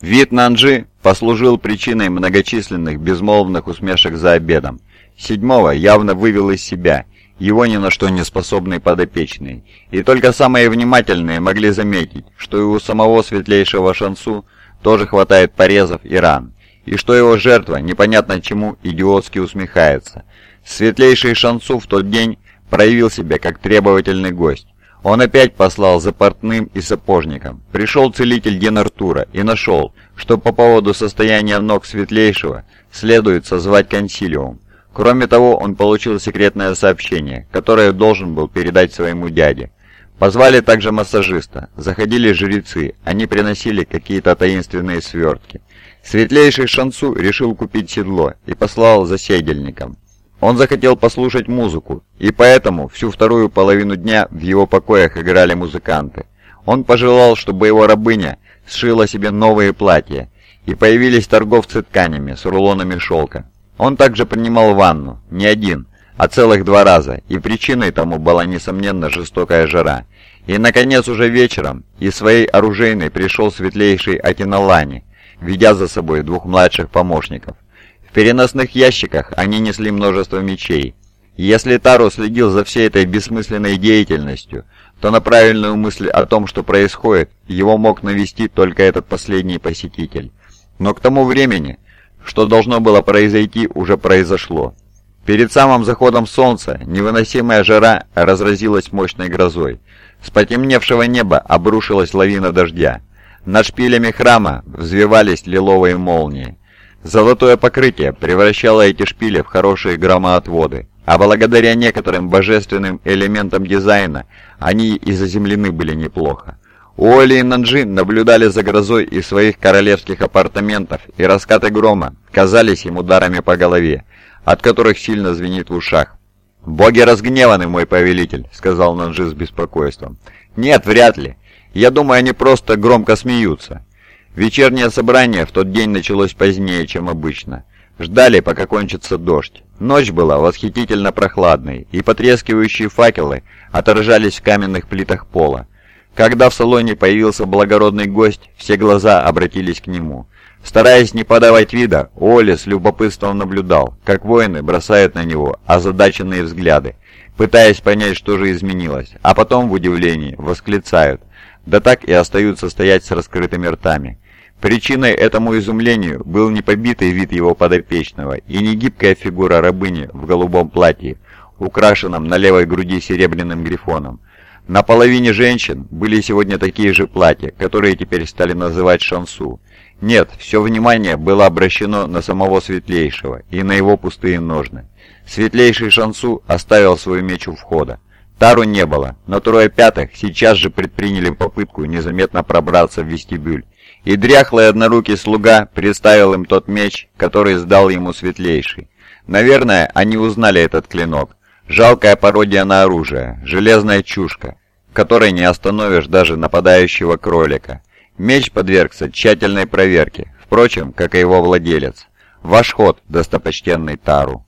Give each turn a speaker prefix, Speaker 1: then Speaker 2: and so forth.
Speaker 1: Вид Нанджи послужил причиной многочисленных безмолвных усмешек за обедом. Седьмого явно вывел из себя, его ни на что не способный подопечный. И только самые внимательные могли заметить, что и у самого светлейшего Шансу тоже хватает порезов и ран, и что его жертва непонятно чему идиотски усмехается. Светлейший Шансу в тот день проявил себя как требовательный гость. Он опять послал за портным и сапожником. Пришел целитель Генартура и нашел, что по поводу состояния ног Светлейшего следует созвать консилиум. Кроме того, он получил секретное сообщение, которое должен был передать своему дяде. Позвали также массажиста. Заходили жрецы, они приносили какие-то таинственные свертки. Светлейший Шансу решил купить седло и послал за седельником. Он захотел послушать музыку, и поэтому всю вторую половину дня в его покоях играли музыканты. Он пожелал, чтобы его рабыня сшила себе новые платья, и появились торговцы тканями с рулонами шелка. Он также принимал ванну, не один, а целых два раза, и причиной тому была, несомненно, жестокая жара. И, наконец, уже вечером из своей оружейной пришел светлейший Атиналани, ведя за собой двух младших помощников. В переносных ящиках они несли множество мечей. Если Таро следил за всей этой бессмысленной деятельностью, то на правильную мысль о том, что происходит, его мог навести только этот последний посетитель. Но к тому времени, что должно было произойти, уже произошло. Перед самым заходом солнца невыносимая жара разразилась мощной грозой. С потемневшего неба обрушилась лавина дождя. Над шпилями храма взвивались лиловые молнии. Золотое покрытие превращало эти шпили в хорошие громоотводы, а благодаря некоторым божественным элементам дизайна они и заземлены были неплохо. Уолли и Нанджи наблюдали за грозой из своих королевских апартаментов, и раскаты грома казались им ударами по голове, от которых сильно звенит в ушах. «Боги разгневаны, мой повелитель», — сказал Нанджи с беспокойством. «Нет, вряд ли. Я думаю, они просто громко смеются. Вечернее собрание в тот день началось позднее, чем обычно. Ждали, пока кончится дождь. Ночь была восхитительно прохладной, и потрескивающие факелы отражались в каменных плитах пола. Когда в салоне появился благородный гость, все глаза обратились к нему. Стараясь не подавать вида, Оли с любопытством наблюдал, как воины бросают на него озадаченные взгляды, пытаясь понять, что же изменилось, а потом в удивлении восклицают, да так и остаются стоять с раскрытыми ртами. Причиной этому изумлению был не побитый вид его подопечного и не гибкая фигура рабыни в голубом платье, украшенном на левой груди серебряным грифоном. На половине женщин были сегодня такие же платья, которые теперь стали называть шансу. Нет, все внимание было обращено на самого Светлейшего и на его пустые ножны. Светлейший шансу оставил свой меч у входа. Тару не было, но трое пятых сейчас же предприняли попытку незаметно пробраться в вестибюль и дряхлый однорукий слуга представил им тот меч, который сдал ему светлейший. Наверное, они узнали этот клинок. Жалкая пародия на оружие, железная чушка, которой не остановишь даже нападающего кролика. Меч подвергся тщательной проверке, впрочем, как и его владелец. Ваш ход, достопочтенный Тару.